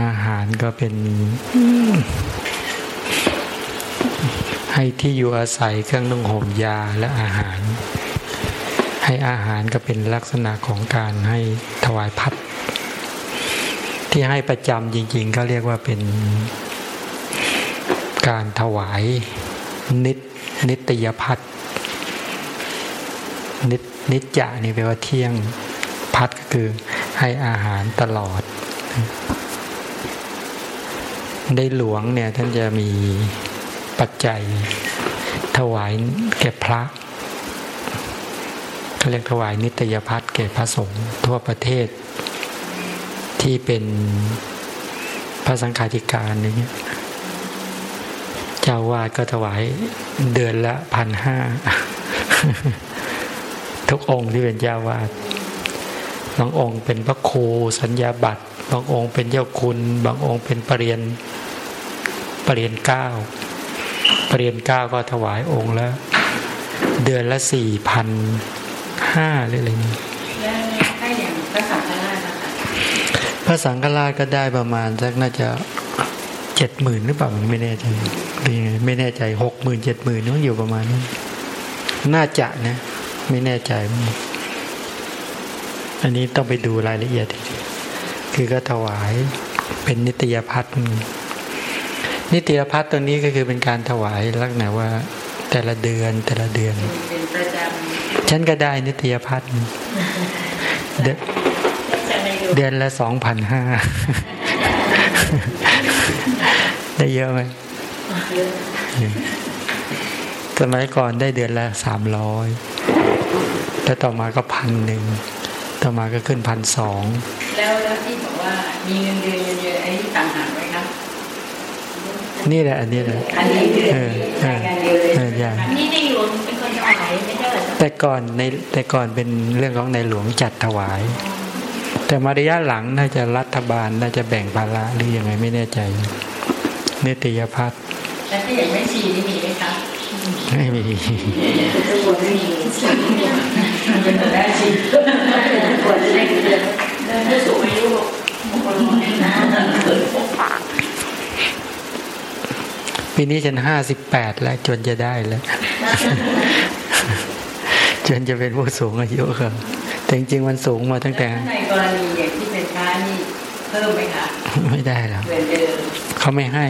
อาหารก็เป็น ให้ที่อยู่อาศัยเครื่องนุ่งห่มยาและอาหาร ให้อาหารก็เป็นลักษณะของการให้ถวายพัดที่ให้ประจำจริง ๆ ก็เรียกว่าเป็นการถวายนิตนิตยพัฒนิตนิจจะนี่แปลว่าเที่ยงพัดก็คือให้อาหารตลอด ในหลวงเนี่ยท่านจะมีปัจจัยถวายแก่พระเขาเรียกถวายนิตยพัฒน์แก่พระสงฆ์ทั่วประเทศ ที่เป็นพระสังฆาธิการอย่างเงี้ยเจ้าวาดก็ถวายเดือนละพันห้าทุกองค์ที่เป็นเจ้าวาดบางองค์เป็นพระครูสัญญาบัตร บางองค์เป็นเจ้าคุณ บางองค์เป็นปรริญญา ปรริญญาเก้าปรริญญาเก้าก็ถวายองค์ละเดือนละสี่พันห้าหรืออะไรนี้ถ้าอย่างพระสังฆราชนะคะพระสังฆราชก็ได้ประมาณสักน่าจะเจ็ดหมื่นหรือเปล่าไม่แน่ใจหรือยังไงไม่แน่ใจหกหมื่นเจ็ดหมื่นนี่อยู่ประมาณนั้นน่าจะนะ ไม่แน่ใจ อันนี้ต้องไปดูรายละเอียดอีกทีคือก็ถวายเป็นนิตยพัฒน์ นิตยพัฒน์ตัวนี้ก็คือเป็นการถวายลักษณะว่า แต่ละเดือนแต่ละเดือนเป็นประจฉันก็ได้นิตยพัฒน์เดือนละสองพันห้าได้เยอะไหมสมัยก่อนได้เดือนละสามร้อยแล้วต่อมาก็พันหนึ่ง ต่อมาก็ขึ้นพันสอง แล้วแล้วที่บอกว่ามีเงินเดือนเงินเดือนอันนี้ต่างหากไนี่แหละอันนี้แหละอันนี้เดือนเออเอรายองานเดียวเลยเอออย่างนี่ในหลวงเป็นคนถวายไม่ใช่เหรอแต่ก่อนในแต่ก่อนเป็นเรื่องของในหลวงจัดถวาย แต่มาระยะหลังน่าจะรัฐบาลน่าจะแบ่งภาระหรือยังไงไม่แน่ใจนิตยพัฒน์แล้วที่อย่างไม่ชีนี่มีไหมคะไม่มีทุกคนไม่มีมันเป็นแบบได้ชีควรจะได้เงินเดือนผู้สูงอายุบางคนนะเกิด ปีนี้ฉันห้าสิบแปดแล้ว จนจะได้แล้ว จนจะเป็นผู้สูงอายุครับ แต่จริงๆมันสูงมาตั้งแต่ในกรณีอย่างที่เป็นค้านี่เพิ่มไหมคะไม่ได้แล้วเหมือนเดิมเขาไม่ให้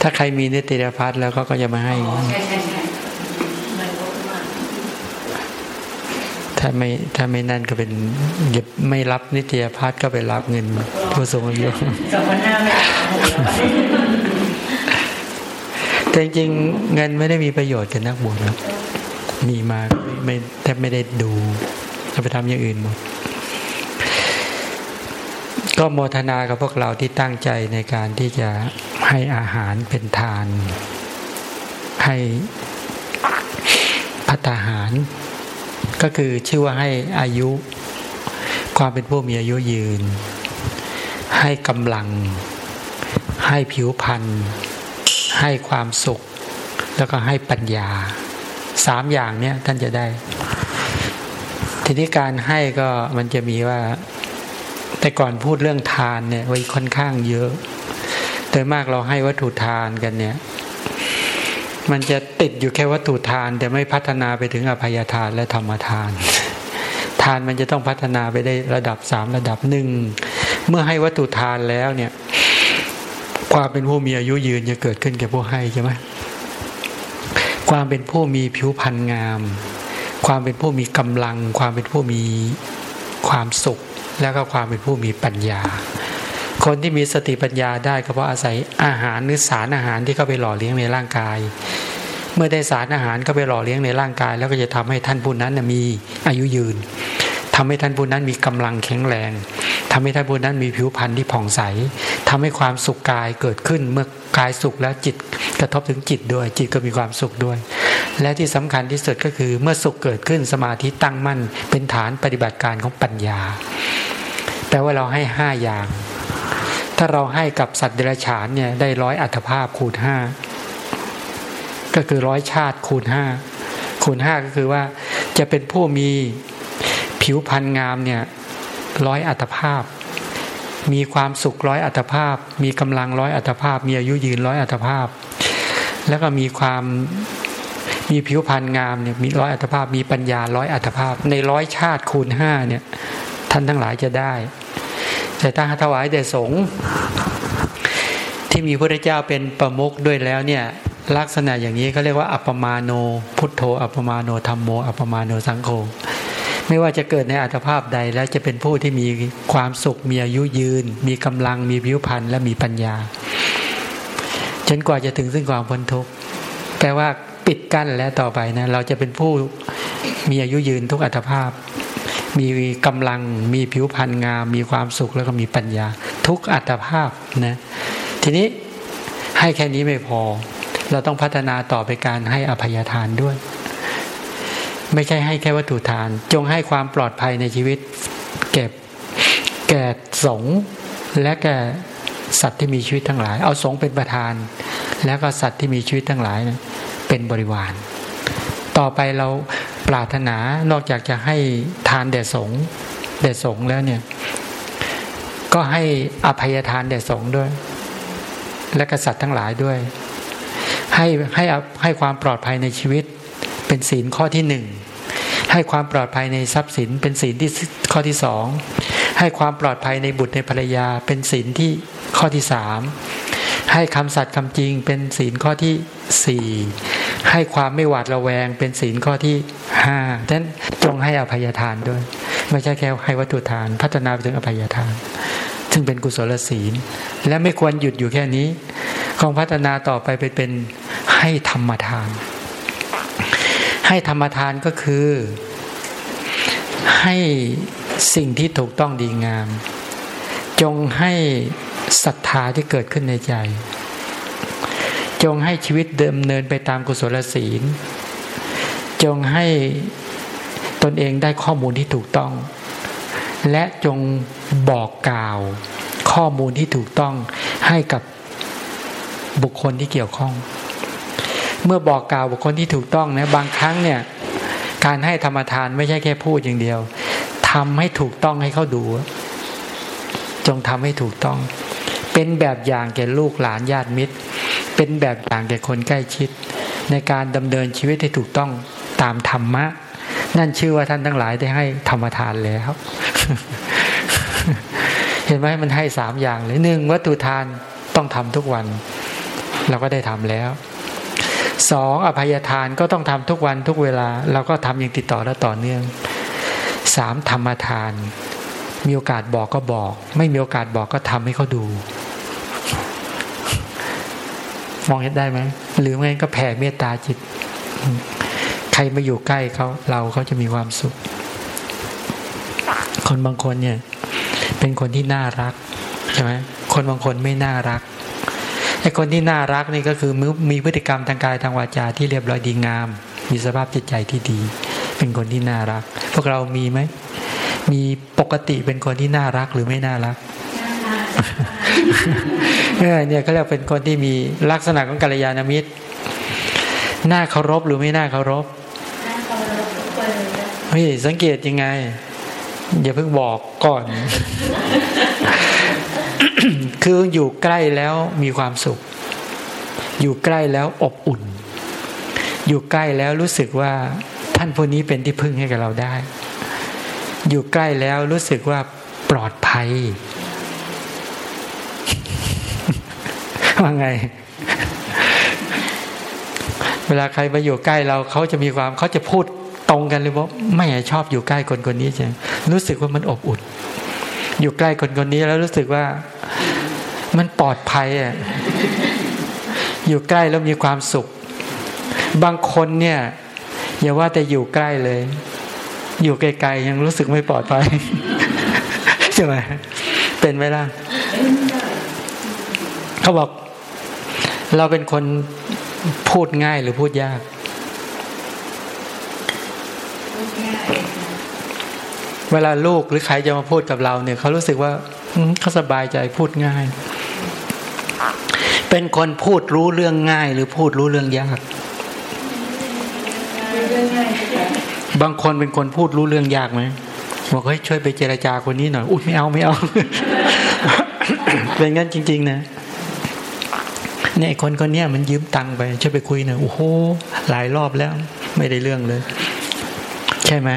ถ้าใครมีนิติพัฒน์แล้วเขาก็จะมาให้อ๋อใช่ใช่ใช่มันลดมากถ้าไม่ถ้าไม่นั่นก็เป็นอย่าไม่รับนิตยพัฒน์ก็ไปรับเงินผู้สูงอายุสองพันห้าไม่เอา แต่จริงๆเงินไม่ได้มีประโยชน์กับนักบวชครับ มีมาไม่แทบไม่ได้ดูจะไปทำอย่างอื่นหมดก็โมทนากับพวกเราที่ตั้งใจในการที่จะให้อาหารเป็นทาน ให้พัตาหาร ก็คือชื่อว่าให้อายุ ความเป็นผู้มีอายุยืน ให้กำลัง ให้ผิวพรรณ ให้ความสุข แล้วก็ให้ปัญญาสามอย่างเนี้ยท่านจะได้ ทีนี้การให้ก็มันจะมีว่า แต่ก่อนพูดเรื่องทานเนี่ยไว้ค่อนข้างเยอะโดยมากเราให้วัตถุทานกันเนี่ย มันจะติดอยู่แค่วัตถุทาน แต่ไม่พัฒนาไปถึงอภัยทานและธรรมทาน ทานมันจะต้องพัฒนาไปได้ระดับสามระดับหนึ่งเมื่อให้วัตถุทานแล้วเนี่ย ความเป็นผู้มีอายุยืนจะเกิดขึ้นแก่ผู้ให้ใช่ไหมความเป็นผู้มีผิวพรรณงาม ความเป็นผู้มีกำลัง ความเป็นผู้มีความสุข แล้วก็ความเป็นผู้มีปัญญา คนที่มีสติปัญญาได้ก็เพราะอาศัยอาหารหรือสารอาหารที่เข้าไปหล่อเลี้ยงในร่างกาย เมื่อได้สารอาหารเข้าไปหล่อเลี้ยงในร่างกาย แล้วก็จะทำให้ท่านผู้นั้นมีอายุยืนทำให้ท่านผู้นั้นมีกำลังแข็งแรง ทำให้ท่านผู้นั้นมีผิวพรรณที่ผ่องใสทำให้ความสุขกายเกิดขึ้นเมื่อกายสุขแล้วจิตกระทบถึงจิตด้วย จิตก็มีความสุขด้วย และที่สำคัญที่สุดก็คือเมื่อสุขเกิดขึ้นสมาธิตั้งมั่น เป็นฐานปฏิบัติการของปัญญาแปลว่าเราให้ห้าอย่าง ถ้าเราให้กับสัตว์เดรัจฉานเนี่ยได้ร้อยอัตภาพคูณห้าก็คือร้อยชาติคูณห้าคูณห้าก็คือว่าจะเป็นผู้มีผิวพรรณงามเนี่ย ร้อยอัตภาพ มีความสุขร้อยอัตภาพ มีกำลังร้อยอัตภาพ มีอายุยืนร้อยอัตภาพ แล้วก็มีความมีผิวพรรณงามเนี่ยมีร้อยอัตภาพ มีปัญญาร้อยอัตภาพ ในร้อยชาติคูณห้าเนี่ย ท่านทั้งหลายจะได้ แต่ถ้าถวายแด่สงฆ์ที่มีพระเจ้าเป็นประมุขด้วยแล้วเนี่ยลักษณะอย่างนี้เขาเรียกว่าอัปปมาโน พุทโธอัปปมาโนธรรมโมอัปปมาโนสังโฆ ไม่ว่าจะเกิดในอัตภาพใดแล้วจะเป็นผู้ที่มีความสุขมีอายุยืน มีกำลังมีผิวพรรณและมีปัญญาจนกว่าจะถึงซึ่งความพ้นทุกข์แปลว่าปิดกั้นแล้วต่อไปนะ เราจะเป็นผู้มีอายุยืนทุกอัตภาพ มีกำลังมีผิวพรรณงาม มีความสุขแล้วก็มีปัญญา ทุกอัตภาพนะทีนี้ให้แค่นี้ไม่พอ เราต้องพัฒนาต่อไปการให้อภัยทานด้วย ไม่ใช่ให้แค่วัตถุทาน จงให้ความปลอดภัยในชีวิต เก็บแก่สงและแก่สัตว์ที่มีชีวิตทั้งหลาย เอาสงเป็นประธาน แล้วก็สัตว์ที่มีชีวิตทั้งหลายนะเป็นบริวาร ต่อไปเราปรารถนานอกจากจะให้ทานแด่สงแด่สงแล้วเนี่ย ก็ให้อภัยทานแด่สงด้วย และกษัตริย์ทั้งหลายด้วย ให้ให้ให้ความปลอดภัยในชีวิต เป็นศีลข้อที่หนึ่งให้ความปลอดภัยในทรัพย์สินเป็นศีลที่ข้อที่สองให้ความปลอดภัยในบุตรในภรรยา เป็นศีลที่ข้อที่สามให้คำสัตย์คำจริง เป็นศีลข้อที่สี่ให้ความไม่หวาดระแวง เป็นศีลข้อที่ห้าดังนั้นจงให้อภัยทานด้วย ไม่ใช่แค่ให้วัตถุทาน พัฒนาไปถึงอภัยทาน ซึ่งเป็นกุศลศีล และไม่ควรหยุดอยู่แค่นี้คงพัฒนาต่อไปไปเป็นให้ธรรมทาน ให้ธรรมทานก็คือ ให้สิ่งที่ถูกต้องดีงาม จงให้ศรัทธาที่เกิดขึ้นในใจ จงให้ชีวิตเดิมเนินไปตามกุศลศีล จงให้ตนเองได้ข้อมูลที่ถูกต้อง และจงบอกกล่าวข้อมูลที่ถูกต้องให้กับบุคคลที่เกี่ยวข้อง เมื่อบอกกล่าวบุคคลที่ถูกต้องนะบางครั้งเนี่ย การให้ธรรมทานไม่ใช่แค่พูดอย่างเดียวทำให้ถูกต้องให้เขาดู จงทำให้ถูกต้อง เป็นแบบอย่างแก่ลูกหลานญาติมิตร เป็นแบบอย่างแก่คนใกล้ชิด ในการดำเนินชีวิตให้ถูกต้องตามธรรมะ นั่นชื่อว่าท่านทั้งหลายได้ให้ธรรมทานแล้วเห็นไหมมันให้สามอย่างเลยหนึ่งวัตถุทานต้องทำทุกวัน เราก็ได้ทำแล้ว สองอภัยทานก็ต้องทำทุกวันทุกเวลา เราก็ทำอย่างติดต่อและต่อเนื่องสามธรรมทาน มีโอกาสบอกก็บอก ไม่มีโอกาสบอกก็ทำให้เขาดู มองเห็นได้ไหมหรือไม่ก็แผ่เมตตาจิต ใครมาอยู่ใกล้เขาเราเขาจะมีความสุข คนบางคนเนี่ย เป็นคนที่น่ารักใช่ไหมคนบางคนไม่น่ารัก ไอ้คนที่น่ารักนี่ก็คือมีพฤติกรรมทางกายทางวาจาที่เรียบร้อยดีงาม มีสภาพจิตใจที่ดี เป็นคนที่น่ารัก พวกเรามีไหมมีปกติเป็นคนที่น่ารักหรือไม่น่ารักเนี่ยเขาเรียกเป็นคนที่มีลักษณะของกัลยาณมิตรน่าเคารพหรือไม่น่าเคารพเฮ้ยสังเกตยังไง อย่าเพิ่งบอกก่อน คืออยู่ใกล้แล้วมีความสุข อยู่ใกล้แล้วอบอุ่น อยู่ใกล้แล้วรู้สึกว่าท่านผู้นี้เป็นที่พึ่งให้กับเราได้ อยู่ใกล้แล้วรู้สึกว่าปลอดภัย ว่าไง เวลาใครมาอยู่ใกล้เราเขาจะมีความเขาจะพูดตรงกันเลยว่าไม่ชอบอยู่ใกล้คนคนนี้ใช่รู้สึกว่ามันอบอุ่น อยู่ใกล้คนคนนี้แล้วรู้สึกว่า มันปลอดภัยอะอยู่ใกล้แล้วมีความสุข บางคนเนี่ย อย่าว่าแต่อยู่ใกล้เลย อยู่ไกลๆยังรู้สึกไม่ปลอดภัยใช่ไหมเป็นไหมล่ะเขาบอก เราเป็นคนพูดง่ายหรือพูดยาก เวลาลูกหรือใครจะมาพูดกับเราเนี่ยเขารู้สึกว่าเขาสบายใจพูดง่าย เป็นคนพูดรู้เรื่องง่าย หรือพูดรู้เรื่องยาก บางคนเป็นคนพูดรู้เรื่องยากไหมบอกเฮ้ยช่วยไปเจราจาคนนี้หน่อยอุ้ยไม่เอาไม่เอาเป็นงั้นจริง ๆ นะเนี่ยคนคนนี้มันยืมตังค์ไปช่วยไปคุยหน่อยโอ้โหหลายรอบแล้ว ไม่ได้เรื่องเลย ใช่ไหม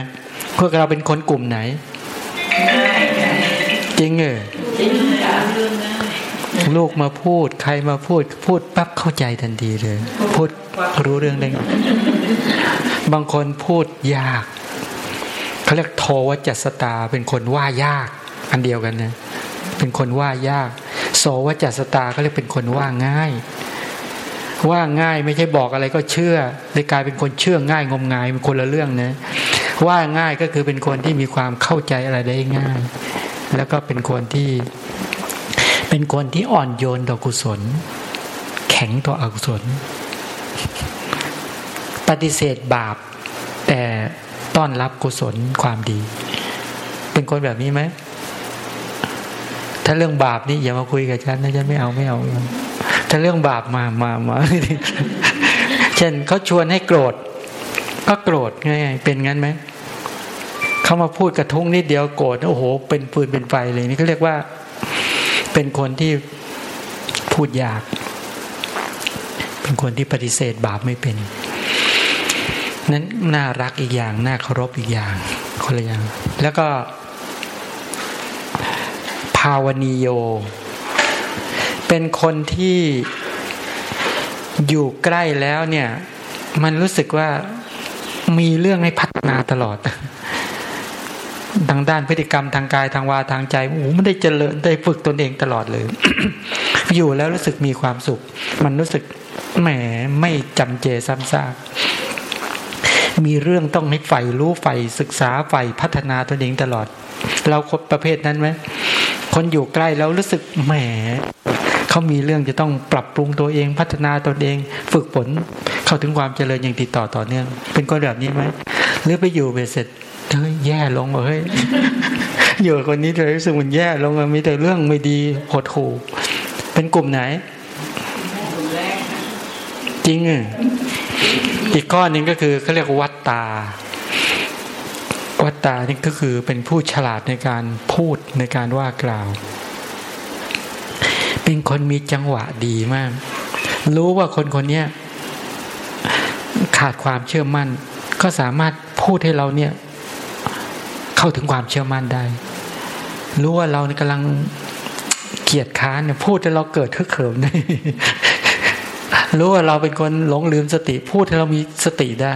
พวกเราเป็นคนกลุ่มไหน จริงเหรอ ลูกมาพูด ใครมาพูด พูดปั๊บเข้าใจทันทีเลย พูดรู้เรื่องได้บางคนพูดยากเขาเรียกโทวจัสตาเป็นคนว่ายาก อันเดียวกันนะเป็นคนว่ายาก โสวจัสตาเขาเรียกเป็นคนว่าง่าย ว่าง่ายไม่ใช่บอกอะไรก็เชื่อเลยกลายเป็นคนเชื่อง่ายงมงายเป็นคนละเรื่องนะว่าง่ายก็คือเป็นคนที่มีความเข้าใจอะไรได้ง่าย แล้วก็เป็นคนที่ เป็นคนที่อ่อนโยนต่อกุศล แข็งต่ออกุศล ปฏิเสธบาป แต่ต้อนรับกุศลความดี เป็นคนแบบนี้ไหมถ้าเรื่องบาปนี่อย่ามาคุยกับฉันนะฉันไม่เอาไม่เอา ถ้าเรื่องบาปมามามาเช่นเขาชวนให้โกรธ ก็โกรธไงเป็นงั้นไหมเขามาพูดกระทุ้งนิดเดียวโกรธโอ้โห เป็นปืนเป็นไฟเลยนี่เขาเรียกว่า เป็นคนที่พูดยาก เป็นคนที่ปฏิเสธบาปไม่เป็น นั้นน่ารักอีกอย่าง น่าเคารพอีกอย่างคนละอย่าง แล้วก็ ภาวนีโย เป็นคนที่อยู่ใกล้แล้วเนี่ย มันรู้สึกว่ามีเรื่องให้พัฒนาตลอด ทางด้านพฤติกรรมทางกายทางวาทางใจโอ้โหมันได้เจริญได้ฝึกตนเองตลอดเลย อยู่แล้วรู้สึกมีความสุข มันรู้สึกแหมไม่จำเจซ้ำซากมีเรื่องต้องให้ใฝ่รู้ใฝ่ศึกษาใฝ่พัฒนาตนเองตลอด เราคนประเภทนั้นไหมคนอยู่ใกล้แล้วรู้สึกแหมเขามีเรื่องจะต้องปรับปรุงตัวเองพัฒนาตนเอง ฝึกฝนเข้าถึงความเจริญอย่างติดต่อต่อเนื่องเป็นคนแบบนี้ไหมหรือไปอยู่ไปเสร็จ เฮ้ยแย่ลงเฮ้ยอยู่กับคนนี้เลยรู้สึกมันแย่ลงมีแต่เรื่องไม่ดีหดหู่เป็นกลุ่มไหน จริงอะอีกข้อหนึ่งก็คือเขาเรียกวัตตา วัตตานี่ก็คือเป็นผู้ฉลาดในการพูดในการว่ากล่าว เป็นคนมีจังหวะดีมาก รู้ว่าคนคนนี้ขาดความเชื่อมั่น ก็สามารถพูดให้เราเนี่ย เข้าถึงความเชื่อมั่นได้ รู้ว่าเรากำลังเกียดค้านเนี่ยพูดให้เราเกิดทึกเขิมได้รู้ว่าเราเป็นคนหลงลืมสติ พูดให้เรามีสติได้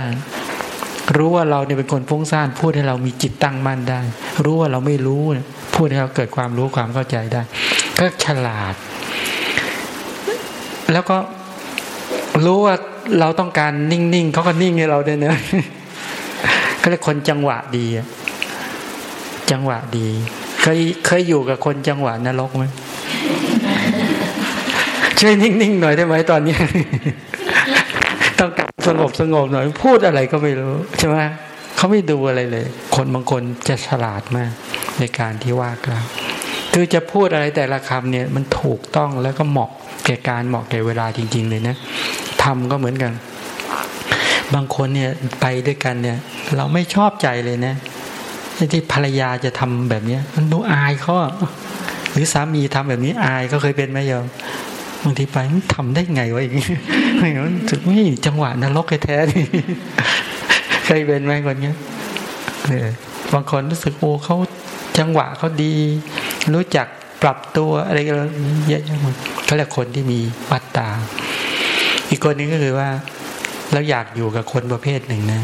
รู้ว่าเราเนี่ยเป็นคนฟุ้งซ่าน พูดให้เรามีจิตตั้งมั่นได้ รู้ว่าเราไม่รู้พูดให้เราเกิดความรู้ความเข้าใจได้ ก็ฉลาด แล้วก็รู้ว่าเราต้องการนิ่งๆเขาก็นิ่งให้เราได้เนอะก็เลยคนจังหวะดี จังหวะดีเคยเคยอยู่กับคนจังหวะนรกไหมช่วยนิ่งๆหน่อยได้ไหมตอนนี้ ต้องการสงบสงบหน่อย พูดอะไรก็ไม่รู้ใช่ไหมเขาไม่ดูอะไรเลย คนบางคนจะฉลาดมาก ในการที่ว่ากล่าวคือจะพูดอะไรแต่ละคำเนี่ย มันถูกต้องแล้วก็เหมาะแก่การเหมาะแก่เวลาจริง ๆ เลยนะทำก็เหมือนกัน บางคนเนี่ยไปด้วยกันเนี่ย เราไม่ชอบใจเลยนะ ที่ภรรยาจะทำแบบเนี้ย มันดูอายเขาหรือสามีทำแบบนี้อายก็เคยเป็นไหมโยมบางทีไปมันทำได้ไงวะอย่างนี้ไม่มันถึงไม่จังหวะนรกแท้ๆนี่เคยเป็นไหมคนเนี้ยบางคนรู้สึกโอ้เขาจังหวะเขาดี รู้จักปรับตัวอะไรกันเยอะแยะหมดเขาเรียกคนที่มีวัตตา อีกคนนึงก็คือว่าเราอยากอยู่กับคนประเภทหนึ่งนะ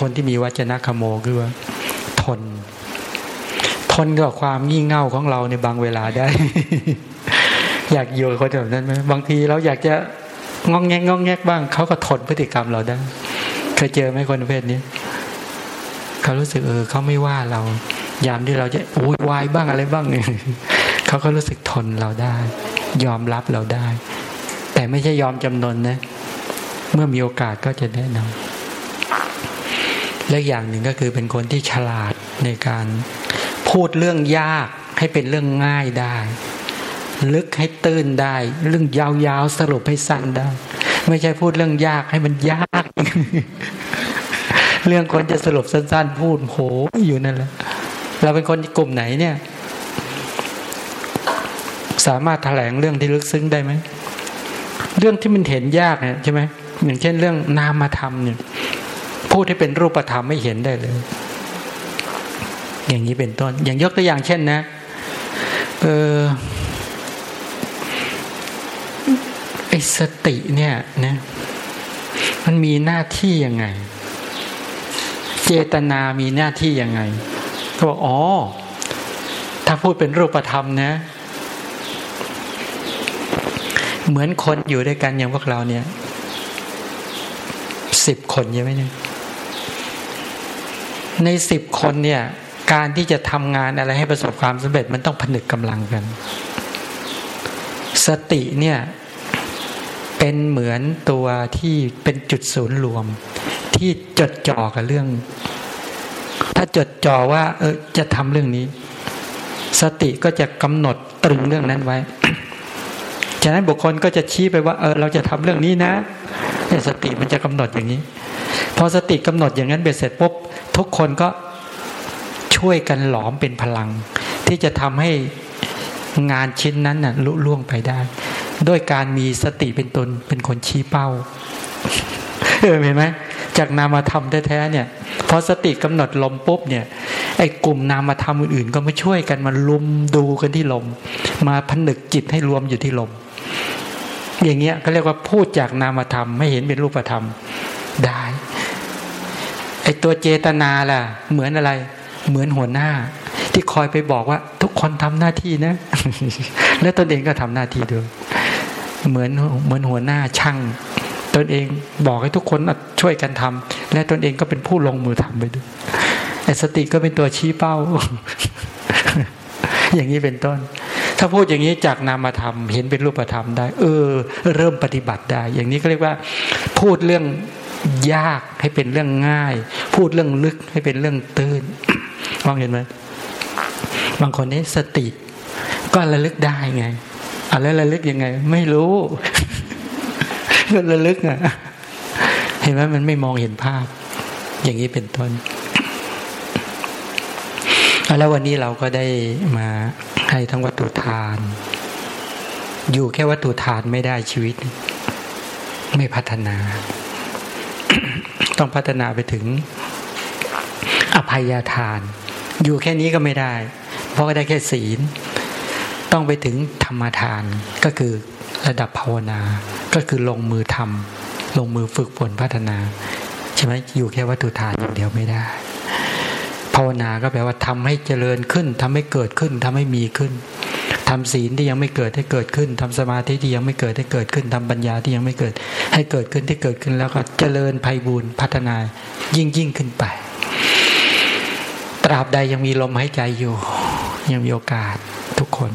คนที่มีวัจนะขโมคือว่า ทน ทนกับความงี่เง่าของเราในบางเวลาได้ อยากอยู่กับคนแบบนั้นไหมบางทีเราอยากจะงองแงกงองแงกบ้างเขาก็ทนพฤติกรรมเราได้เคยเจอไหมคนประเภทนี้เขารู้สึกเออเขาไม่ว่าเรา ยามที่เราจะโวยวายบ้างอะไรบ้างเนี่ยเขาก็รู้สึกทนเราได้ ยอมรับเราได้ แต่ไม่ใช่ยอมจำนนนะ เมื่อมีโอกาสก็จะแนะนำ และอย่างหนึ่งก็คือเป็นคนที่ฉลาดในการพูดเรื่องยากให้เป็นเรื่องง่ายได้ ลึกให้ตื้นได้ เรื่องยาวๆสรุปให้สั้นได้ ไม่ใช่พูดเรื่องยากให้มันยาก เรื่องคนจะสรุปสั้น ๆ พูดโหอยู่นั่นแหละเราเป็นคนกลุ่มไหนเนี่ย สามารถแถลงเรื่องที่ลึกซึ้งได้ไหมเรื่องที่มันเห็นยากเนี่ยใช่ไหมอย่างเช่นเรื่องนามธรรมเนี่ย พูดให้เป็นรูปธรรมไม่เห็นได้เลย อย่างนี้เป็นต้น อย่างยกตัวอย่างเช่นนะ เออไอสติเนี่ยนะมันมีหน้าที่ยังไง เจตนามีหน้าที่ยังไง ก็บอกอ๋อ ถ้าพูดเป็นรูปธรรมนะ เหมือนคนอยู่ด้วยกันอย่างพวกเราเนี่ยสิบคนใช่ไหมเนี่ย ในสิบคนเนี่ย การที่จะทำงานอะไรให้ประสบความสำเร็จมันต้องผนึกกำลังกัน สติเนี่ยเป็นเหมือนตัวที่เป็นจุดศูนย์รวม ที่จดจ่อกับเรื่อง ถ้าจดจ่อว่า เออจะทำเรื่องนี้ สติก็จะกำหนดตรึงเรื่องนั้นไว้ฉะนั้นบุคคลก็จะชี้ไปว่าเออเราจะทำเรื่องนี้นะสติมันจะกำหนดอย่างนี้ พอสติกำหนดอย่างนั้นเบ็ดเสร็จปุ๊บ ทุกคนก็ช่วยกันหลอมเป็นพลัง ที่จะทำให้งานชิ้นนั้นน่ะลุล่วงไปได้ ด้วยการมีสติเป็นตนเป็นคนชี้เป้าเห็นไหมจากนามธรรมแท้ๆเนี่ยพอสติกำหนดลมปุ๊บเนี่ยไอ้กลุ่มนามธรรมอื่นๆ ก็มาช่วยกันมาลุมดูกันที่ลม มาผนึกจิตให้รวมอยู่ที่ลม อย่างเงี้ยเขาเรียกว่าพูดจากนามธรรมไม่เห็นเป็นรูปธรรมได้ ไอตัวเจตนาล่ะ เหมือนอะไร เหมือนหัวหน้า ที่คอยไปบอกว่า ทุกคนทำหน้าที่นะ และตนเองก็ทำหน้าที่ด้วยเหมือนเหมือนหัวหน้าช่าง ตนเองบอกให้ทุกคนช่วยกันทำและตนเองก็เป็นผู้ลงมือทำไปด้วยไอสติก็เป็นตัวชี้เป้า อย่างนี้เป็นต้น ถ้าพูดอย่างนี้จากนามธรรมเห็นเป็นรูปธรรมได้ เออ เริ่มปฏิบัติได้ อย่างนี้ก็เรียกว่า พูดเรื่อง ยากให้เป็นเรื่องง่าย พูดเรื่องลึกให้เป็นเรื่องตื้นมองเห็นไหมบางคนนี้สติ ก็ระลึกได้ไงอะไรระลึกยังไง ไม่รู้ก็ระลึกอะ เห็นไหมมันไม่มองเห็นภาพ อย่างนี้เป็นต้นแล้ววันนี้เราก็ได้มาให้ทั้งวัตถุทาน อยู่แค่วัตถุทานไม่ได้ชีวิต ไม่พัฒนา ต้องพัฒนาไปถึงอภัยทาน อยู่แค่นี้ก็ไม่ได้ เพราะก็ได้แค่ศีล ต้องไปถึงธรรมทานก็คือระดับภาวนา ก็คือลงมือทำลงมือฝึกฝนพัฒนาใช่ไหมอยู่แค่วัตถุทานอย่างเดียวไม่ได้ ภาวนาก็แปลว่าทำให้เจริญขึ้นทำให้เกิดขึ้นทำให้มีขึ้น ทำศีลที่ยังไม่เกิดให้เกิดขึ้นทำสมาธิที่ยังไม่เกิดให้เกิดขึ้นทำปัญญาที่ยังไม่เกิด ให้เกิดขึ้นที่เกิดขึ้นแล้วก็เจริญภัยบูรณ์พัฒนายิ่งยิ่งขึ้นไป ตราบใดยังมีลมหายใจอยู่ ยังมีโอกาสทุกคน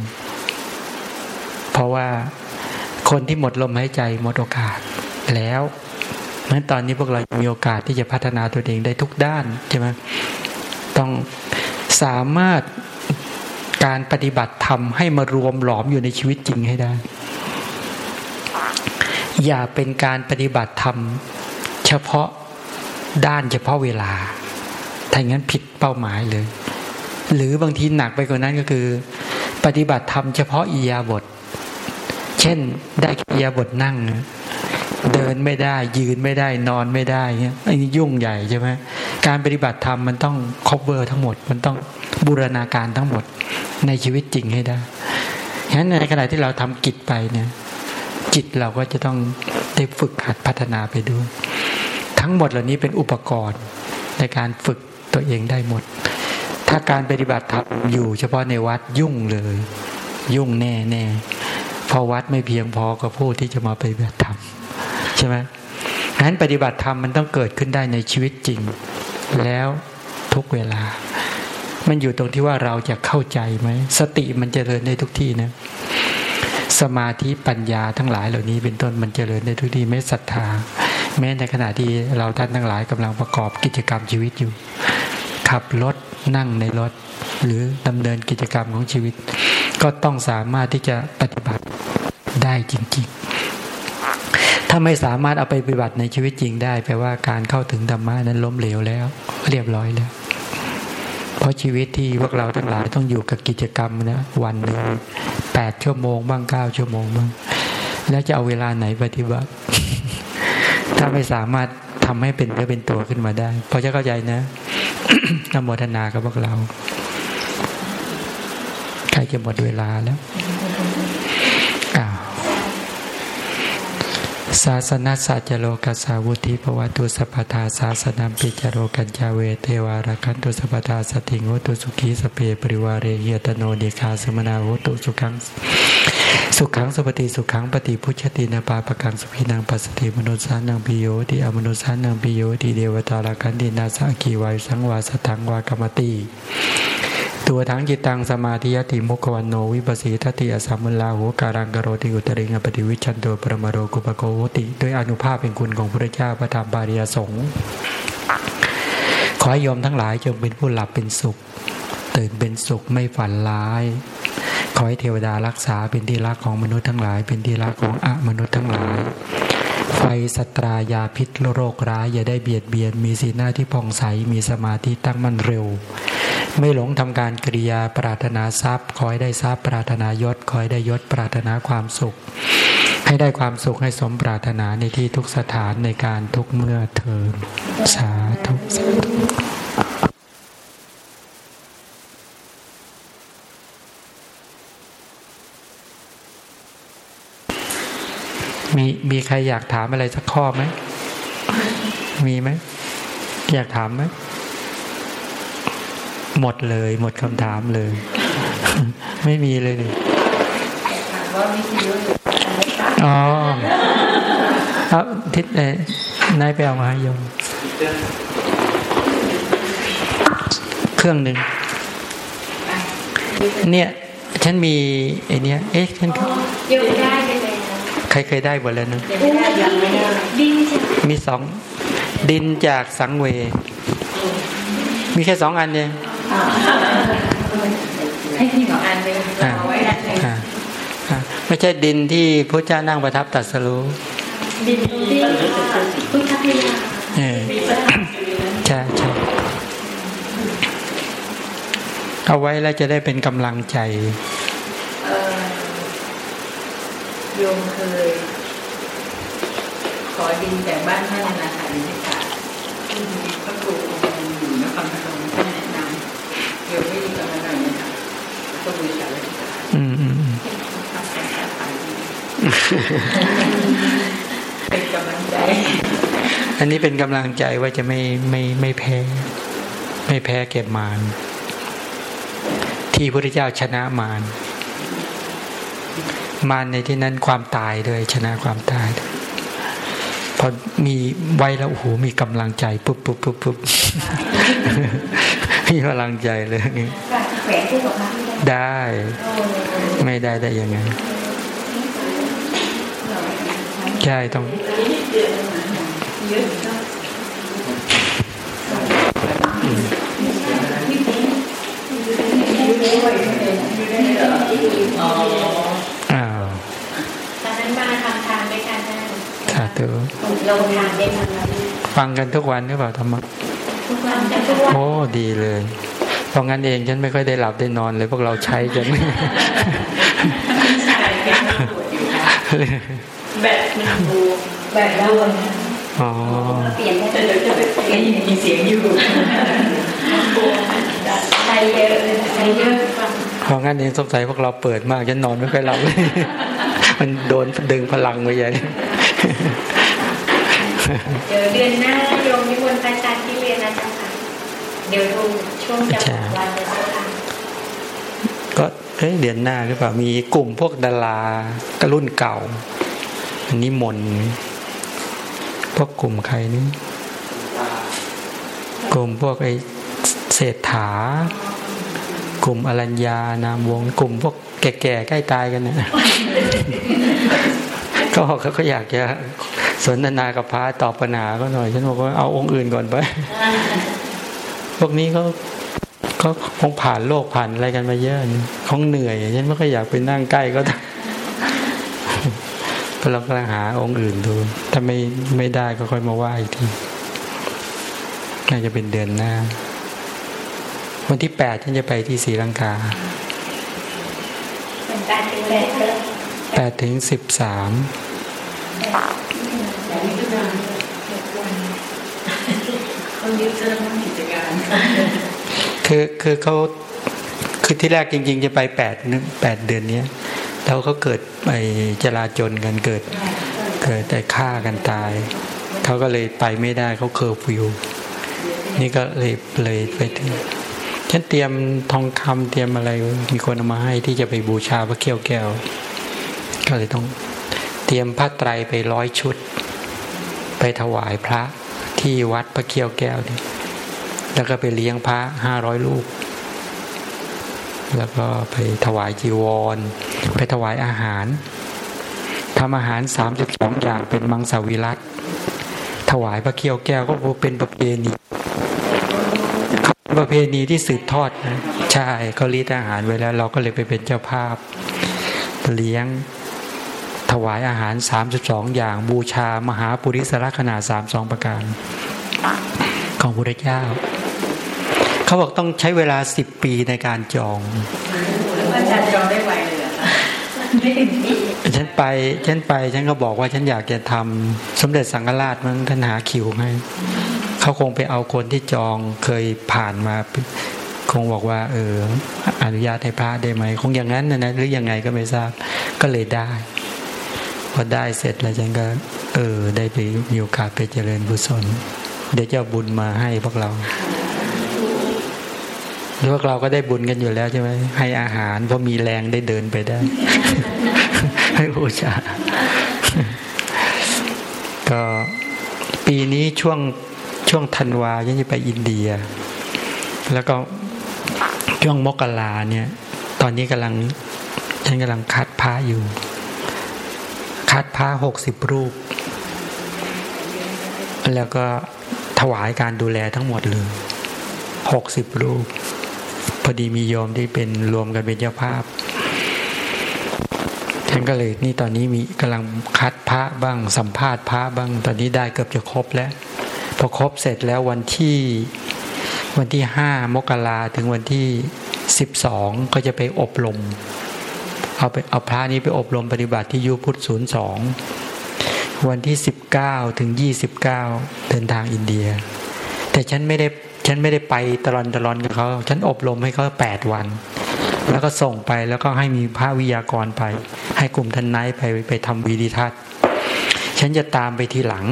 เพราะว่าคนที่หมดลมหายใจหมดโอกาสแล้วนั้นตอนนี้พวกเรามีโอกาสที่จะพัฒนาตัวเองได้ทุกด้านใช่ไหมต้องสามารถ การปฏิบัติธรรมให้มารวมหลอมอยู่ในชีวิตจริงให้ได้ อย่าเป็นการปฏิบัติธรรม เฉพาะด้านเฉพาะเวลา ถ้าอย่างนั้นผิดเป้าหมายเลย หรือบางทีหนักไปกว่านั้นก็คือ ปฏิบัติธรรมเฉพาะอียาบท เช่นได้กิยาบทนั่ง เดินไม่ได้ ยืนไม่ได้นอนไม่ได้เงี้ยอันนี้ยุ่งใหญ่ใช่ไหมการปฏิบัติธรรมมันต้องครอบเวอร์ทั้งหมดมันต้อง บูรณาการทั้งหมดในชีวิตจริงให้ได้ฉะนั้นในขณะที่เราทำกิจไปเนี่ย จิตเราก็จะต้องได้ฝึกหัดพัฒนาไปด้วย ทั้งหมดเหล่านี้เป็นอุปกรณ์ในการฝึกตัวเองได้หมด ถ้าการปฏิบัติธรรมอยู่เฉพาะในวัดยุ่งเลย ยุ่งแน่แน่พอวัดไม่เพียงพอกับผู้ที่จะมาปฏิบัติธรรมใช่ไหมงั้นปฏิบัติธรรมมันต้องเกิดขึ้นได้ในชีวิตจริง แล้วทุกเวลา มันอยู่ตรงที่ว่าเราจะเข้าใจไหม สติมันจเจริญได้ทุกที่นะ สมาธิปัญญาทั้งหลายเหล่านี้เป็นต้นมันจเจริญได้ทุกที่ไม่ศรัทธา แม้ในขณะที่เราท่านทั้งหลายกำลังประกอบกิจกรรมชีวิตอยู่ ขับรถนั่งในรถ หรือดำเนินกิจกรรมของชีวิต ก็ต้องสามารถที่จะปฏิบัติได้จริงๆ ถ้าไม่สามารถเอาไปปฏิบัติในชีวิตจริงได้แปลว่าการเข้าถึงธรรมะนั้นล้มเหลวแล้ว เรียบร้อยแล้ว เพราะชีวิตที่พวกเราทั้งหลายต้องอยู่กับกิจกรรมนะวันหนึ่งแปดชั่วโมงบ้างเก้าชั่วโมงบ้าง แล้วจะเอาเวลาไหนปฏิบัติ ถ้าไม่สามารถทำให้เป็นเนื้อเป็นตัวขึ้นมาได้พอจะเข้าใจนะนโมทนากับพวกเรา ใครจะหมดเวลาแล้ว ศาสนาสัจโลกัสสาวุธิภวตุสัพพทาศาสนาปิจโรกัญจาเวเทวาราคันตุสัพพทาสติงโหตุสุขีสเปปริวาเรเหียตโนเดคาสมนาโหตุสุขังสุขังสุปฏิสุขังปฏิพุชตินาปาปะกังสุพินังปัสสติมนุสานังปิโยติอมนุสานังปิโยติเดวตาลากันดินาสักีวายสังวาสถังวากรรมติ ตัวทั้งจิตตังสมาธิยติมุขวันโนวิปัสสีทติอสัมมุลาหูการังกโรติอุตริงปฏิวิชันโตปรมาโรกุปโกโหติ ด้วยอนุภาพเป็นคุณของพระเจ้าพระธรรมบาริยสงฆ์ขอให้โยมทั้งหลายจงเป็นผู้หลับเป็นสุข ตื่นเป็นสุขไม่ฝันร้าย ขอให้เทวดารักษาเป็นที่รักของมนุษย์ทั้งหลาย เป็นที่รักของอะมนุษย์ทั้งหลายไฟสตรายาพิษโรคร้ายอย่าได้เบียดเบียน มีสีหน้าที่ผ่องใส มีสมาธิตั้งมั่นเร็ว ไม่หลงทำการกริยาปรารถนาทรัพย์ขอให้ได้ทรัพย์ปรารถนายศขอให้ได้ยศปรารถนาความสุข ให้ได้ความสุขให้สมปรารถนาในที่ทุกสถานในการทุกเมื่อเทินสาธุสาธุมีมีใครอยากถามอะไรสักข้อไหม มีไหม อยากถามไหม หมดเลย หมดคำถามเลย ไม่มีเลยนี่ถามว่าวิทยุหรืออะไรคะอ๋อทิศเอนายไปเอามาให้โยมเครื่องหนึ่งเนี่ย ฉันมีไอเนี้ยเอ๊ะฉันยมได้เลยใครเคยได้หมดแล้วนะยังไม่ได้ยังไม่ได้ดินใช่ไหมมีสองดินจากสังเว มีแค่สองอันเอง ให้พี่หมออ่านไปเลยอ่าเอาไว้ได้อ่าอ่าไม่ใช่ดินที่พระเจ้านั่งประทับตรัสรู้ดินดินพุทธพยาใช่ใช่เอาไว้แล้วจะได้เป็นกำลังใจโยมเคย ขอดินจากบ้านท่านนะคะดินที่ตาที่มีพระครูองค์หนึ่งอยู่นครพนมท่านแนะนำโยมไม่ดีกับมันหน่อยนะคะแล้วก็บูชาไว้ที่ตา อืมอืมอืม ทำการค้าขายดี เป็นกำลังใจ อันนี้เป็นกำลังใจว่าจะไม่ไม่ไม่แพ้ ไม่แพ้เก็บมารที่พระพุทธเจ้าชนะมารมารในที่นั้นความตายด้วยชนะความตายด้วยพอมีไว้แล้วโอ้โหมีกำลังใจปุ๊บปุ๊บปุ๊บปุ๊บมีพลังใจเลยแขวนที่กับพระได้ ไม่ได้ได้ยังไง ใช่ต้องอ้าวตอนนั้นมาทำทานด้วยกันนะสาธุลงทานได้มาแล้วฟังกันทุกวันหรือเปล่าธรรมะทุกวันแต่ทุกวันโอ้ดีเลยเพราะงั้นเองฉันไม่ค่อยได้หลับได้นอนเลยพวกเราใช้กัน ชายเป็นตำรวจอยู่ค่ะแบบมันบูแบบรวนอ๋อเปลี่ยนได้แต่เดี๋ยวจะไปเปลี่ยนมีเสียงอยู่ใช้เยอะเลยใช้เยอะฟังเพราะงั้นเองสงสัยพวกเราเปิดมากฉันนอนไม่ค่อยหลับเลยมันโดนดึงพลังไปใหญ่เดี๋ยวเดือนหน้าโยมนิมนต์อาจารย์ที่เรียนนะเจ้าค่ะเดี๋ยวดูช่วงจะวันจะเจ้าค่ะก็เอ้ยเดือนหน้าหรือเปล่ามีกลุ่มพวกดาราก็รุ่นเก่าอั นนี้มนต์พวกกลุ่มใครนี่กลุ่มพวกไอ้เศรษฐากลุ่มอรัญญานามวง กลุ่มพวกแก่ๆใกล้ตายกันนะก็เขาก็อยากจะสนทนากับพระตอบปัญหาก็หน่อย ฉันบอกว่าเอาองค์อื่นก่อนไป พวกนี้เขาเขาคงผ่านโลกผ่านอะไรกันมาเยอะคงเหนื่อย ฉันไม่ค่อยอยากไปนั่งใกล้ก็ เรากำลังหาองค์อื่นดู ถ้าไม่ไม่ได้ก็ค่อยมาว่าอีกทีน่าจะเป็นเดือนหน้า วันที่แปดฉันจะไปที่ศรีลังกาเป็นแปดถึงแปดแปดถึงสิบสามแต่นี่ก็จะเขายึดเริ่มกิจการคือคือเขาคือที่แรกจริง ๆ จะไปแปดนึงแปดเดือนเนี้ยแล้ว เขาเกิดไปจลาจลกันเกิด เกิดแต่ฆ่ากันตาย เขาก็เลยไปไม่ได้เขาเคอร์ฟิวนี่ก็เลยเลยไปถึงฉันเตรียมทองคำเตรียมอะไรมีคนเอามาให้ที่จะไปบูชาพระเขี้ยวแก้ว ก็เลยต้องเตรียมผ้าไตรไปร้อยชุด ไปถวายพระที่วัดพระเขี้ยวแก้วนี่แล้วก็ไปเลี้ยงพระห้าร้อยรูป แล้วก็ไปถวายจีวร ไปถวายอาหารทำอาหารสามสิบสองอย่างเป็นมังสวิรัตถวายพระเคี้ยวแก้วก็เป็นประเพณีประเพณีที่สืบทอดนะใช่เขารีดอาหารไว้แล้ว เราก็เลยไปเป็นเจ้าภาพ เลี้ยงถวายอาหารสามสิบสองอย่าง บูชามหาปุริสละขนาดสามสองประการ ของพระเจ้า เขาบอกต้องใช้เวลาสิบปีในการจองอาจารย์จองได้ไว ฉันไปฉันไปฉันก็บอกว่าฉันอยากจะทำสมเด็จสังฆราชมั้งท่านหาคิวให้เขาคงไปเอาคนที่จองเคยผ่านมา คงบอกว่า เออ อนุญาตให้พระได้ไหมคงอย่างนั้นนะนะหรือยังไงก็ไม่ทราบก็เลยได้ พอได้เสร็จแล้วฉันก็ เออ ได้ไปมีโอกาสไปเจริญบุญสนเดี๋ยวจะเอาบุญมาให้พวกเรา พวกเราก็ได้บุญกันอยู่แล้วใช่ไหมให้อาหารเพราะมีแรงได้เดินไปได้ ให้บูชาก็ปีนี้ช่วงช่วงธันวาฉันจะไปอินเดีย แล้วก็ช่วงมกราเนี่ย ตอนนี้กำลังฉันกำลังคัดพระอยู่ คัดพระหกสิบรูป แล้วก็ถวายการดูแลทั้งหมดเลยหกสิบรูป อดีมีโยมที่เป็นรวมกันเป็นเจ้าภาพฉันก็เลยนี่ตอนนี้มีกำลังคัดพระบ้างสัมภาษณ์พระบ้างตอนนี้ได้เกือบจะครบแล้ว พอครบเสร็จแล้ววันที่วันที่ห้ามกราถึงวันที่สิบสองก็จะไปอบรมเอาไปเอาพระนี้ไปอบรมปฏิบัติที่ยุพุทธศูนย์สองวันที่สิบเก้าถึงยี่สิบเก้าเดินทางอินเดีย แต่ฉันไม่ได้ ฉันไม่ได้ไปตลอนตลอนกับเขา ฉันอบรมให้เขาแปดวัน แล้วก็ส่งไปแล้วก็ให้มีพระวิทยากรไป ให้กลุ่มทนายไปไปทำวีดีทัศน์ฉันจะตามไปทีหลัง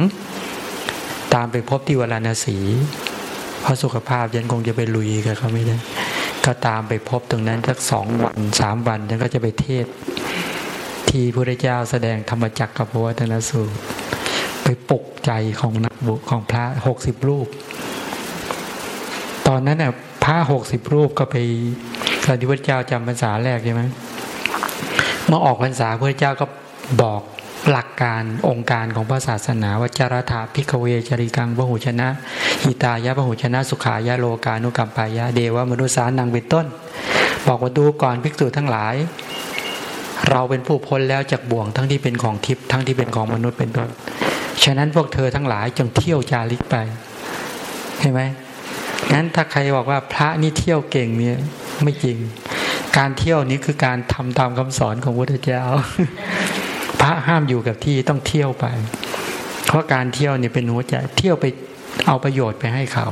ตามไปพบที่วรานสีเพราะสุขภาพฉันคงจะไปลุยกับเขาไม่ได้ ก็ตามไปพบตรงนั้นสักสองวันสามวันฉันก็จะไปเทศ ที่พระเจ้าแสดงธรรมจักรกับพระวัฒนสูตรไปปลุกใจของนักบุของพระหกสิบรูป ตอนนั้นน่ะพระหกสิบรูปก็ไปตอนที่พระเจ้าจำพรรษาแรกใช่ไหมเมื่อออกพรรษาพระเจ้าก็บอกหลักการองค์การของพระศาสนาว่าจารถาพิกเวจริกังพระหุชนะหิตายะพระหุชนะ สุขายะโลกานุกรรมปายะเดวมนุษย์สานังเป็นต้น บอกว่าดูก่อนภิกษุทั้งหลาย เราเป็นผู้พ้นแล้วจากบ่วงทั้งที่เป็นของทิพย์ทั้งที่เป็นของมนุษย์เป็นต้นฉะนั้นพวกเธอทั้งหลายจงเที่ยวจาริกไปเห็นไหม งั้นถ้าใครบอกว่าพระนี่เที่ยวเก่งเนี่ยไม่จริง การเที่ยวนี้คือการทำตามคำสอนของพระพุทธเจ้า พระห้ามอยู่กับที่ต้องเที่ยวไป เพราะการเที่ยวเนี่ยเป็นหัวใจเที่ยวไปเอาประโยชน์ไปให้เขา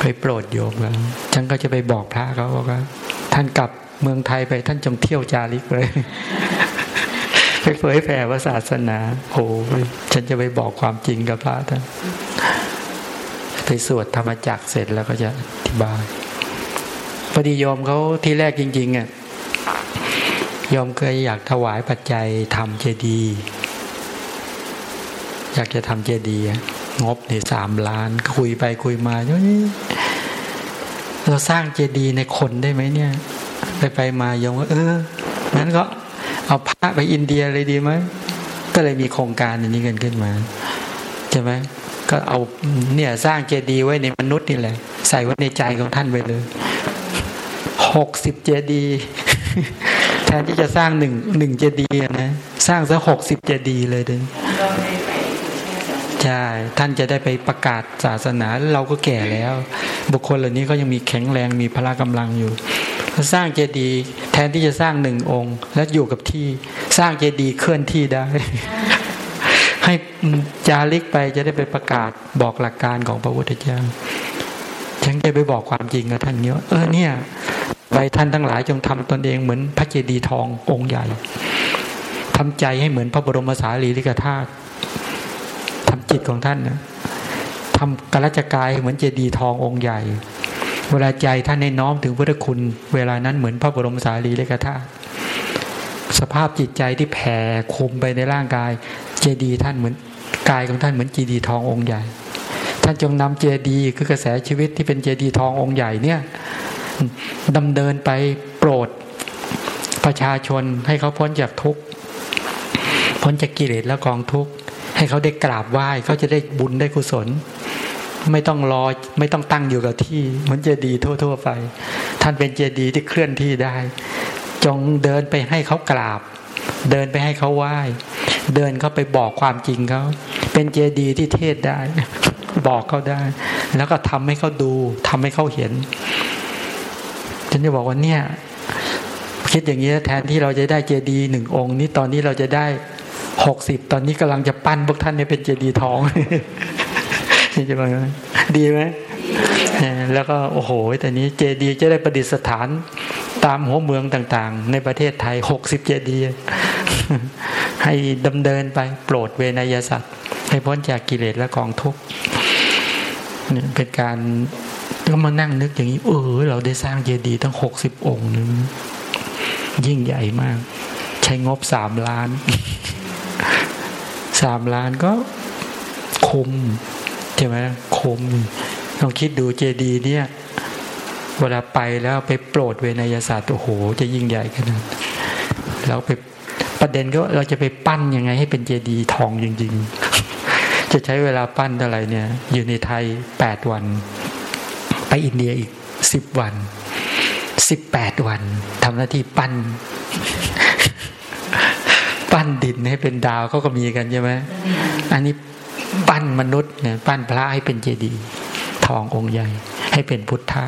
ไปโปรดโยมแล้วฉันก็จะไปบอกพระเขาบอกว่า ท่านกลับเมืองไทยไปท่านจงเที่ยวจาริกเลยไปเผยแผ่ศาสนาโอ้ฉันจะไปบอกความจริงกับพระท่าน ไปสวดธรรมจักเสร็จแล้วก็จะอธิบายพอดีโยมเขาที่แรกจริงๆอะโยมเคยอยากถวายปัจจัยทำเจดีย์อยากจะทำเจดีย์งบในสามล้าน คุยไปคุยมาเฮ้ยเราสร้างเจดีย์ในคนได้ไหมเนี่ย ไปไปมาโยมว่าเอองั้นก็เอาพระไปอินเดียเลยดีไหมก็เลยมีโครงการอย่างนี้เกันขึ้นมาใช่ไหม ก็เอาเนี่ยสร้างเจดีย์ไว้ในมนุษย์นี่แหละ ใส่ไว้ในใจของท่านไปเลยหกสิบเจดีย์แทนที่จะสร้างหนึ่งหนึ่งเจดีย์นะ สร้างซะหกสิบเจดีย์เลยเด้ก็ไม่ไปแค่สองใช่ ท่านจะได้ไปประกาศศาสนาเราก็แก่แล้ว บุคคลเหล่านี้ก็ยังมีแข็งแรงมีพละกำลังอยู่สร้างเจดีย์แทนที่จะสร้างหนึ่งองค์ และอยู่กับที่สร้างเจดีย์เคลื่อนที่ได้ ให้จาริกไปจะได้ไปประกาศบอกหลักการของพระพุทธเจ้าฉันจะไปบอกความจริงกับท่านเนี้ยเออเนี่ยไปท่านทั้งหลายจงทำตนเองเหมือนพระเจดีย์ทององค์ใหญ่ทำใจให้เหมือนพระบรมสารีริกธาตุทำจิตของท่านนะทำกรจกายเหมือนเจดีย์ทององค์ใหญ่ เวลาใจท่านในน้อมถึงพุทธคุณ เวลานั้นเหมือนพระบรมสารีริกธาตุสภาพจิตใจที่แผ่คุมไปในร่างกาย เจดีย์ท่านเหมือนกายของท่านเหมือนเจดีย์ทององค์ใหญ่ ท่านจงนำเจดีย์คือกระแสชีวิตที่เป็นเจดีย์ทององค์ใหญ่เนี่ยดำเนินไปโปรดประชาชนให้เขาพ้นจากทุกข์พ้นจากกิเลสและกองทุกข์ให้เขาได้กราบไหว้เขาจะได้บุญได้กุศล ไม่ต้องรอไม่ต้องตั้งอยู่กับที่เหมือนเจดีย์ทั่ว ๆ ไป ท่านเป็นเจดีย์ที่เคลื่อนที่ได้ จงเดินไปให้เขากราบ เดินไปให้เขาไหว้ เดินเขาไปบอกความจริงเขาเป็นเจดีย์ที่เทศได้ บอกเขาได้ แล้วก็ทำให้เขาดูทำให้เขาเห็นฉันจะบอกว่าเนี่ย คิดอย่างนี้แทนที่เราจะได้เจดีย์หนึ่งองค์ นี้ตอนนี้เราจะได้หกสิบตอนนี้กำลังจะปั้นพวกท่านให้เป็นเจดีย์ทองนี่จะบอกดีไหมแล้วก็โอ้โหแต่นี้เจดีย์จะได้ประดิษฐานตามหัวเมืองต่าง ๆ ในประเทศไทยหกสิบเจดีย์ ให้ดำเนินไปโปรดเวนยสัตว์ให้พ้นจากกิเลสและกองทุกข์เนี่ยเป็นการก็มานั่งนึกอย่างนี้ เออ เราได้สร้างเจดีย์ตั้งหกสิบองค์นึงยิ่งใหญ่มาก ใช้งบสามล้านสามล้านก็คุ้มใช่ไหมคุ้มลองคิดดูเจดีย์เนี่ย เวลาไปแล้วไปโปรดเวนยศาสตร์โอ้โห จะยิ่งใหญ่ขนาดแล้วไป ประเด็นก็เราจะไปปั้นยังไงให้เป็นเจดีย์ทองจริง ๆ จะใช้เวลาปั้นเท่าไหร่เนี่ย อยู่ในไทยแปดวัน ไปอินเดียอีกสิบวันสิบแปดวันทำหน้าที่ปั้น ปั้นดินให้เป็นดาวเขาก็มีกันใช่ไหมอันนี้ปั้นมนุษย์เนี่ยปั้นพระให้เป็นเจดีย์ทององค์ใหญ่ ให้เป็นพุทธะ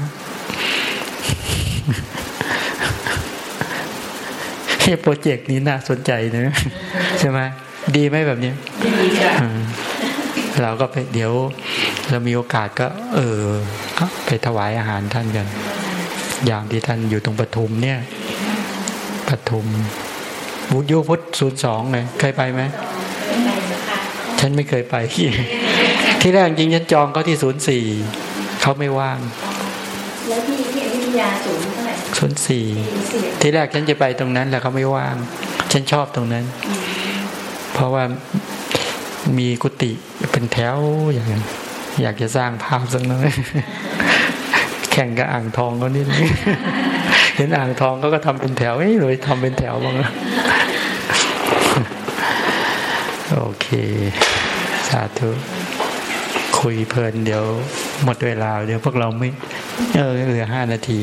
โปรเจกต์นี้น่าสนใจนะใช่ไหมดีไหมแบบนี้ดีค่ะเราก็ไปเดี๋ยว เรามีโอกาสก็ เออไปถวายอาหารท่านกัน อย่างที่ท่านอยู่ตรงปทุมเนี่ยปทุมวุฒิพุทธศูนย์สองเลยเคยไปไหมฉันไม่เคยไป ที่แรกจริงฉันจองเขาที่ศูนย์สี่เขาไม่ว่าง แล้วที่ที่อยุธยาศูน ศูนย์สี่ที่แรกฉันจะไปตรงนั้นแล้วเขาไม่ว่าง ฉันชอบตรงนั้น เพราะว่ามีกุฏิเป็นแถวอย่างนั้นอยากจะสร้างภาพสักหน่อยแข่งกับอ่างทองเขานิดนึงเห็นอ่างทองเขาก็ทำเป็นแถวเอ้ยเลยทำเป็นแถวบ้างโอเค สาธุ คุยเพลินเดี๋ยว หมดเวลา เดี๋ยวพวกเราไม่ เออเหลือห้านาที